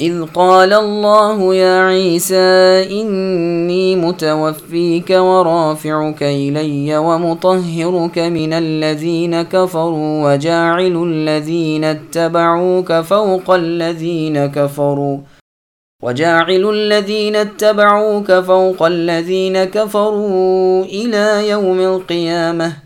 إذ قال الله يا عيسى إني متوفيك ورافعك إلي ومطهرك من الذين كفروا وجاعل الذين اتبعوك فوق الذين كفروا وجاعل الذين اتبعوك فوق الذين كفروا إلى يوم القيامة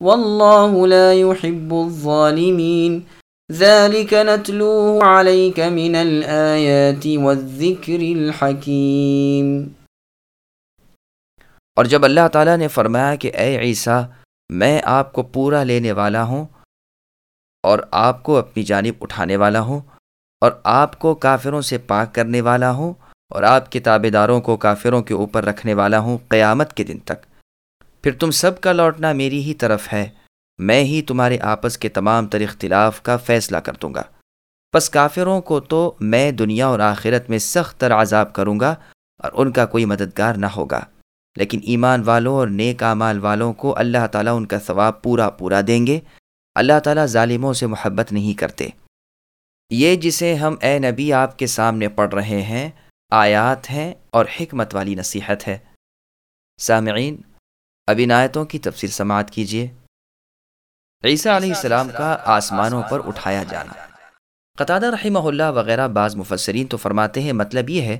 واللہ لا يحب الظالمین. ذلك نتلوه عليك من الآيات والذكر الحكيم اور جب اللہ تعالیٰ نے فرمایا کہ اے عیسیٰ، میں آپ کو پورا لینے والا ہوں اور آپ کو اپنی جانب اٹھانے والا ہوں اور آپ کو کافروں سے پاک کرنے والا ہوں اور آپ کے تابے داروں کو کافروں کے اوپر رکھنے والا ہوں قیامت کے دن تک پھر تم سب کا لوٹنا میری ہی طرف ہے۔ میں ہی تمہارے آپس کے تمام تر اختلاف کا فیصلہ کر دوں گا۔ پس کافروں کو تو میں دنیا اور آخرت میں سخت تر عذاب کروں گا اور ان کا کوئی مددگار نہ ہوگا۔ لیکن ایمان والوں اور نیک اعمال والوں کو اللہ تعالیٰ ان کا ثواب پورا پورا دیں گے۔ اللہ تعالیٰ ظالموں سے محبت نہیں کرتے۔ یہ جسے ہم اے نبی آپ کے سامنے پڑھ رہے ہیں، آیات ہیں اور حکمت والی نصیحت ہے۔ سامعین اب ان آیتوں کی تفصیل سماعت کیجیے عیسیٰ علیہ السلام کا آسمانوں پر اٹھایا جانا۔ قطع رحمہ اللہ وغیرہ بعض مفسرین تو فرماتے ہیں مطلب یہ ہے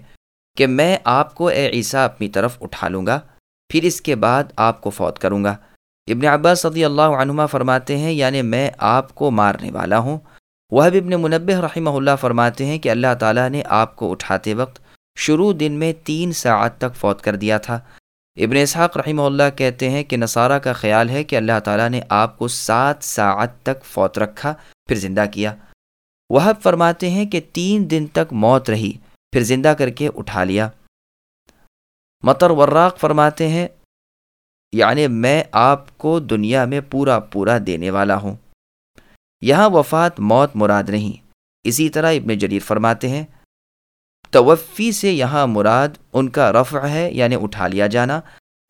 کہ میں آپ کو اے عیسیٰ اپنی طرف اٹھا لوں گا، پھر اس کے بعد آپ کو فوت کروں گا۔ ابن عباس صدی اللہ عنہما فرماتے ہیں یعنی میں آپ کو مارنے والا ہوں۔ وہ ابن منبع رحمہ اللہ فرماتے ہیں کہ اللہ تعالیٰ نے آپ کو اٹھاتے وقت شروع دن میں تین ساعت تک فوت کر دیا تھا۔ ابن اسحاق رحمہ اللہ کہتے ہیں کہ نصارہ کا خیال ہے کہ اللہ تعالیٰ نے آپ کو سات ساعت تک فوت رکھا، پھر زندہ کیا۔ وہ فرماتے ہیں کہ تین دن تک موت رہی، پھر زندہ کر کے اٹھا لیا۔ مطر وراق فرماتے ہیں یعنی میں آپ کو دنیا میں پورا پورا دینے والا ہوں۔ یہاں وفات موت مراد نہیں۔ اسی طرح ابن جریر فرماتے ہیں توفی سے یہاں مراد ان کا رفع ہے یعنی اٹھا لیا جانا۔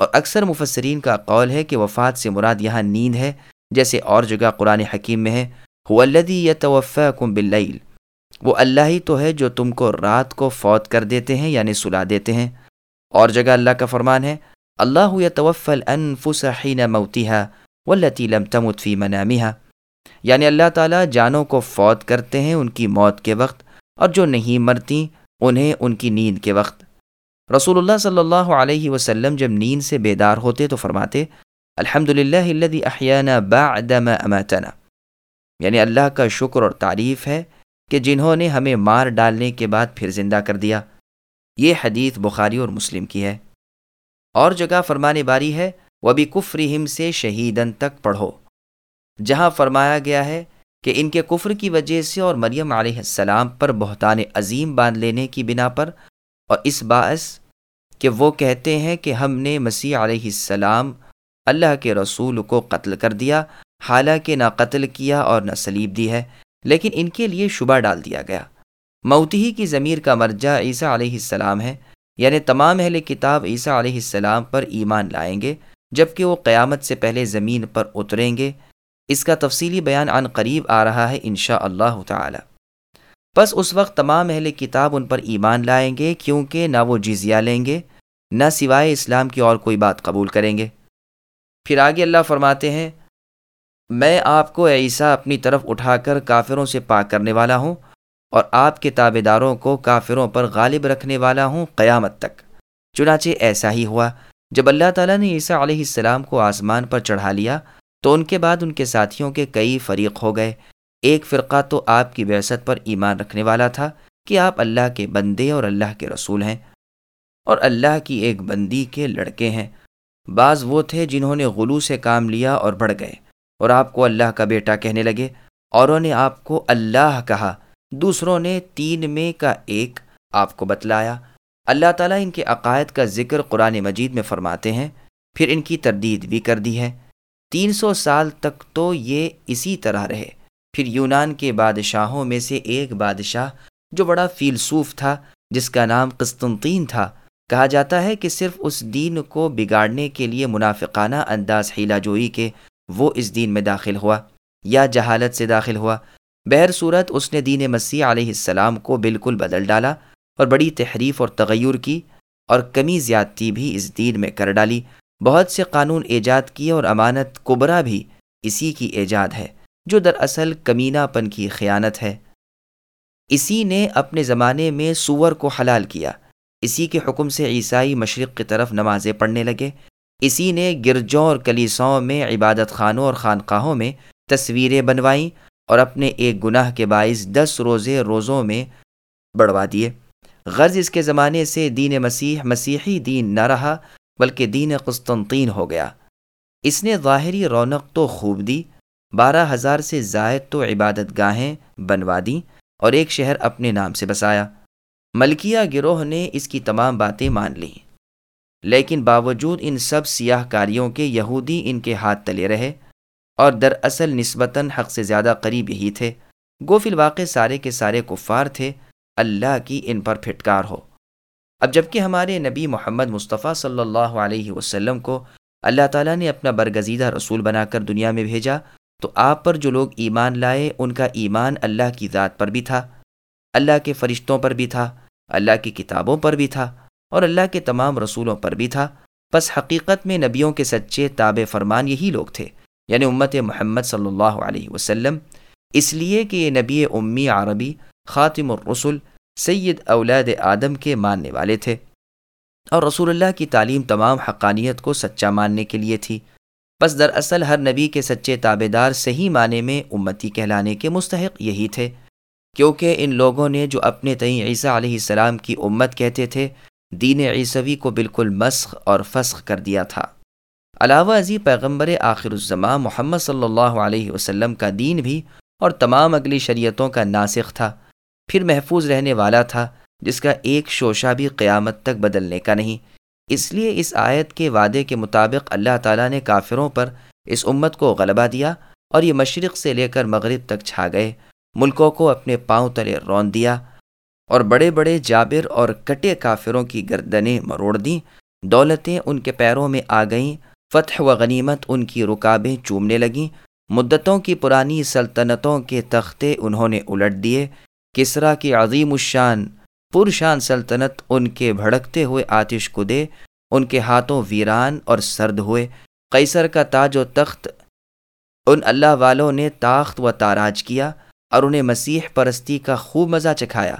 اور اکثر مفسرین کا قول ہے کہ وفات سے مراد یہاں نیند ہے، جیسے اور جگہ قرآن حکیم میں ہے۔ ولدی یا توفع کم وہ اللہ ہی تو ہے جو تم کو رات کو فوت کر دیتے ہیں یعنی سلا دیتے ہیں۔ اور جگہ اللہ کا فرمان ہے، اللہ یا توفل حین موتیہ والتی لم تمت فی منامہ یعنی اللہ تعالیٰ جانوں کو فوت کرتے ہیں ان کی موت کے وقت، اور جو نہیں مرتی انہیں ان کی نیند کے وقت۔ رسول اللہ صلی اللہ علیہ وسلم جب نیند سے بیدار ہوتے تو فرماتے الحمد للہ احیانہ بعدما اماتنا. یعنی اللہ کا شکر اور تعریف ہے کہ جنہوں نے ہمیں مار ڈالنے کے بعد پھر زندہ کر دیا۔ یہ حدیث بخاری اور مسلم کی ہے۔ اور جگہ فرمانے باری ہے وہ بھی کفرہم سے شہیدن تک پڑھو۔ جہاں فرمایا گیا ہے کہ ان کے کفر کی وجہ سے اور مریم علیہ السلام پر بہتان عظیم باندھ لینے کی بنا پر، اور اس باعث کہ وہ کہتے ہیں کہ ہم نے مسیح علیہ السلام اللہ کے رسول کو قتل کر دیا، حالانکہ نہ قتل کیا اور نہ سلیب دی ہے، لیکن ان کے لیے شبہ ڈال دیا گیا۔ موتی کی ضمیر کا مرجع عیسیٰ علیہ السلام ہے یعنی تمام اہل کتاب عیسیٰ علیہ السلام پر ایمان لائیں گے جبکہ وہ قیامت سے پہلے زمین پر اتریں گے۔ اس کا تفصیلی بیان عن قریب آ رہا ہے انشاء اللہ تعالی۔ بس اس وقت تمام اہل کتاب ان پر ایمان لائیں گے، کیونکہ نہ وہ جزیہ لیں گے، نہ سوائے اسلام کی اور کوئی بات قبول کریں گے۔ پھر آگے اللہ فرماتے ہیں، میں آپ کو عیسیٰ اپنی طرف اٹھا کر کافروں سے پاک کرنے والا ہوں، اور آپ کے تابے داروں کو کافروں پر غالب رکھنے والا ہوں قیامت تک۔ چنانچہ ایسا ہی ہوا، جب اللہ تعالیٰ نے عیسیٰ علیہ السلام کو آسمان پر چڑھا لیا تو ان کے بعد ان کے ساتھیوں کے کئی فریق ہو گئے۔ ایک فرقہ تو آپ کی ویست پر ایمان رکھنے والا تھا کہ آپ اللہ کے بندے اور اللہ کے رسول ہیں اور اللہ کی ایک بندی کے لڑکے ہیں۔ بعض وہ تھے جنہوں نے غلو سے کام لیا اور بڑھ گئے اور آپ کو اللہ کا بیٹا کہنے لگے اوروں نے آپ کو اللہ کہا۔ دوسروں نے تین میں کا ایک آپ کو بتلایا۔ اللہ تعالیٰ ان کے عقائد کا ذکر قرآن مجید میں فرماتے ہیں۔ پھر ان کی تردید بھی کر دی ہے۔ تین سو سال تک تو یہ اسی طرح رہے۔ پھر یونان کے بادشاہوں میں سے ایک بادشاہ جو بڑا فیلسوف تھا، جس کا نام قسطنطین تھا، کہا جاتا ہے کہ صرف اس دین کو بگاڑنے کے لیے منافقانہ انداز ہیلا جوئی کے وہ اس دین میں داخل ہوا یا جہالت سے داخل ہوا۔ بہر صورت اس نے دین مسیح علیہ السلام کو بالکل بدل ڈالا اور بڑی تحریف اور تغیر کی اور کمی زیادتی بھی اس دین میں کر ڈالی۔ بہت سے قانون ایجاد کیے اور امانت کبرا بھی اسی کی ایجاد ہے، جو دراصل کمینہ پن کی خیانت ہے۔ اسی نے اپنے زمانے میں سور کو حلال کیا۔ اسی کے حکم سے عیسائی مشرق کی طرف نمازیں پڑھنے لگے۔ اسی نے گرجوں اور کلیساؤں میں عبادت خانوں اور خانقاہوں میں تصویریں بنوائیں اور اپنے ایک گناہ کے باعث دس روزے روزوں میں بڑھوا دیے۔ غرض اس کے زمانے سے دین مسیح، مسیحی دین نہ رہا۔ بلکہ دین قسطنطین ہو گیا۔ اس نے ظاہری رونق تو خوب دی، بارہ ہزار سے زائد تو عبادت گاہیں بنوا دیں اور ایک شہر اپنے نام سے بسایا۔ ملکیہ گروہ نے اس کی تمام باتیں مان لیں۔ لیکن باوجود ان سب سیاہ کاریوں کے یہودی ان کے ہاتھ تلے رہے اور دراصل نسبتاً حق سے زیادہ قریب ہی تھے۔ گو فی الواقع سارے کے سارے کفار تھے۔ اللہ کی ان پر پھٹکار ہو۔ اب جبکہ ہمارے نبی محمد مصطفیٰ صلی اللہ علیہ وسلم کو اللہ تعالیٰ نے اپنا برگزیدہ رسول بنا کر دنیا میں بھیجا، تو آپ پر جو لوگ ایمان لائے، ان کا ایمان اللہ کی ذات پر بھی تھا، اللہ کے فرشتوں پر بھی تھا، اللہ کی کتابوں پر بھی تھا اور اللہ کے تمام رسولوں پر بھی تھا۔ بس حقیقت میں نبیوں کے سچے تاب فرمان یہی لوگ تھے یعنی امت محمد صلی اللہ علیہ وسلم۔ اس لیے کہ یہ نبی امی عربی، خاتم الرسل سید اولاد آدم کے ماننے والے تھے اور رسول اللہ کی تعلیم تمام حقانیت کو سچا ماننے کے لیے تھی۔ بس دراصل ہر نبی کے سچے تابے دار صحیح معنی میں امتی کہلانے کے مستحق یہی تھے، کیونکہ ان لوگوں نے جو اپنے تئیں عیسیٰ علیہ السلام کی امت کہتے تھے، دین عیسوی کو بالکل مسخ اور فسخ کر دیا تھا۔ علاوہ ازی پیغمبر آخر الزماں محمد صلی اللہ علیہ وسلم کا دین بھی اور تمام اگلی شریعتوں کا ناسخ تھا۔ پھر محفوظ رہنے والا تھا، جس کا ایک شوشہ بھی قیامت تک بدلنے کا نہیں۔ اس لیے اس آیت کے وعدے کے مطابق اللہ تعالیٰ نے کافروں پر اس امت کو غلبہ دیا اور یہ مشرق سے لے کر مغرب تک چھا گئے۔ ملکوں کو اپنے پاؤں تلے رون دیا اور بڑے بڑے جابر اور کٹے کافروں کی گردنیں مروڑ دیں۔ دولتیں ان کے پیروں میں آ گئیں، فتح و غنیمت ان کی رکابیں چومنے لگیں۔ مدتوں کی پرانی سلطنتوں کے تختے انہوں نے الٹ دیے۔ کسرا کی عظیم الشان، پرشان سلطنت ان کے بھڑکتے ہوئے آتش کو دے ان کے ہاتھوں ویران اور سرد ہوئے، قیصر کا تاج و تخت، ان اللہ والوں نے تاخت و تاراج کیا اور انہیں مسیح پرستی کا خوب مزہ چکھایا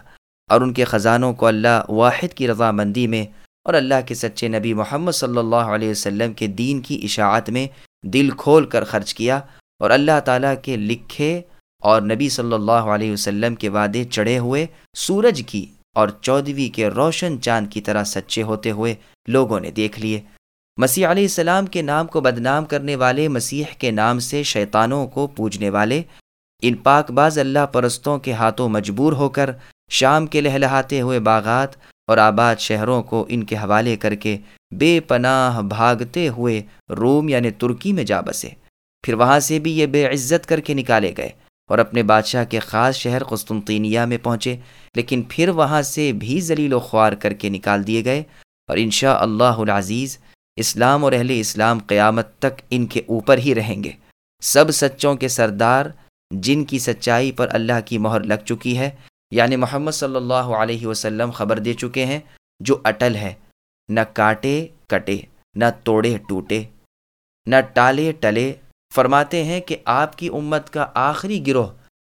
اور ان کے خزانوں کو اللہ واحد کی رضامندی میں اور اللہ کے سچے نبی محمد صلی اللہ علیہ وسلم کے دین کی اشاعت میں دل کھول کر خرچ کیا اور اللہ تعالیٰ کے لکھے اور نبی صلی اللہ علیہ وسلم کے وعدے چڑھے ہوئے، سورج کی اور چودھویں کے روشن چاند کی طرح سچے ہوتے ہوئے لوگوں نے دیکھ لیے۔ مسیح علیہ السلام کے نام کو بدنام کرنے والے، مسیح کے نام سے شیطانوں کو پوجنے والے، ان پاک باز اللہ پرستوں کے ہاتھوں مجبور ہو کر شام کے لہلہاتے ہوئے باغات اور آباد شہروں کو ان کے حوالے کر کے بے پناہ بھاگتے ہوئے روم یعنی ترکی میں جا بسے۔ پھر وہاں سے بھی یہ بے عزت کر کے نکالے گئے۔ اور اپنے بادشاہ کے خاص شہر قسطنطینیہ میں پہنچے، لیکن پھر وہاں سے بھی ذلیل و خوار کر کے نکال دیے گئے اور انشاء اللہ العزیز اسلام اور اہل اسلام قیامت تک ان کے اوپر ہی رہیں گے۔ سب سچوں کے سردار جن کی سچائی پر اللہ کی مہر لگ چکی ہے یعنی محمد صلی اللہ علیہ وسلم خبر دے چکے ہیں، جو اٹل ہے۔ نہ کاٹے کٹے، نہ توڑے ٹوٹے، نہ ٹالے ٹلے فرماتے ہیں کہ آپ کی امت کا آخری گروہ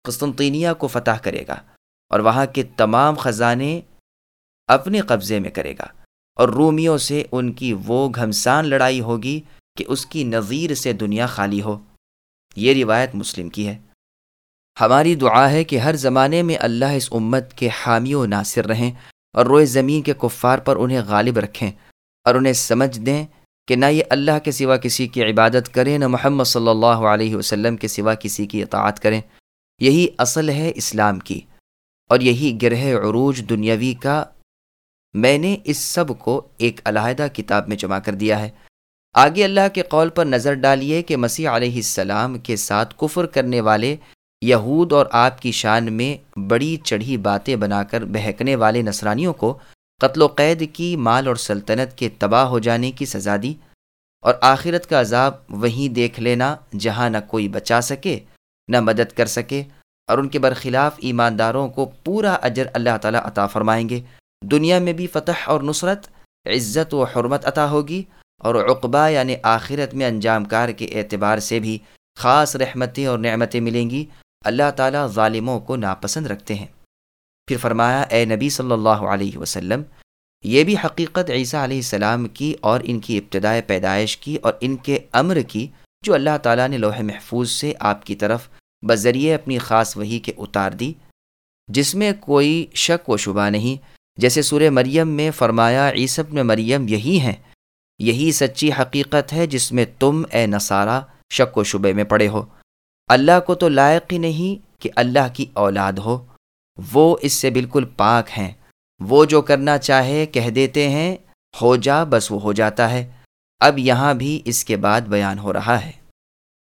قسطنطینیہ کو فتح کرے گا اور وہاں کے تمام خزانے اپنے قبضے میں کرے گا اور رومیوں سے ان کی وہ گھمسان لڑائی ہوگی کہ اس کی نظیر سے دنیا خالی ہو۔ یہ روایت مسلم کی ہے۔ ہماری دعا ہے کہ ہر زمانے میں اللہ اس امت کے حامی و ناصر رہیں اور روئے زمین کے کفار پر انہیں غالب رکھیں اور انہیں سمجھ دیں کہ نہ یہ اللہ کے سوا کسی کی عبادت کریں، نہ محمد صلی اللہ علیہ وسلم کے سوا کسی کی اطاعت کریں۔ یہی اصل ہے اسلام کی۔ اور یہی گرہ عروج دنیاوی کا میں نے اس سب کو ایک علیحدہ کتاب میں جمع کر دیا ہے۔ آگے اللہ کے قول پر نظر ڈالیے کہ مسیح علیہ السلام کے ساتھ کفر کرنے والے یہود اور آپ کی شان میں بڑی چڑھی باتیں بنا کر بہکنے والے نصرانیوں کو قتل و قید کی مال اور سلطنت کے تباہ ہو جانے کی سزا دی اور آخرت کا عذاب وہیں دیکھ لینا جہاں نہ کوئی بچا سکے، نہ مدد کر سکے اور ان کے برخلاف ایمانداروں کو پورا اجر اللہ تعالیٰ عطا فرمائیں گے۔ دنیا میں بھی فتح اور نصرت، عزت و حرمت عطا ہوگی اور عقبہ یعنی آخرت میں انجام کار کے اعتبار سے بھی خاص رحمتیں اور نعمتیں ملیں گی۔ اللہ تعالیٰ ظالموں کو ناپسند رکھتے ہیں۔ پھر فرمایا، اے نبی صلی اللہ علیہ وسلم، یہ بھی حقیقت عیسیٰ علیہ السلام کی اور ان کی ابتدائے پیدائش کی اور ان کے امر کی جو اللہ تعالیٰ نے لوح محفوظ سے آپ کی طرف بذریعے اپنی خاص وہی کے اتار دی، جس میں کوئی شک و شبہ نہیں۔ جیسے سورہ مریم میں فرمایا عیسب میں مریم یہی ہیں، یہی سچی حقیقت ہے جس میں تم اے نصارہ شک و شبے میں پڑے ہو۔ اللہ کو تو لائق ہی نہیں کہ اللہ کی اولاد ہو۔ وہ اس سے بالکل پاک ہیں۔ وہ جو کرنا چاہے، کہہ دیتے ہیں، ہو جا، بس وہ ہو جاتا ہے۔ اب یہاں بھی اس کے بعد بیان ہو رہا ہے۔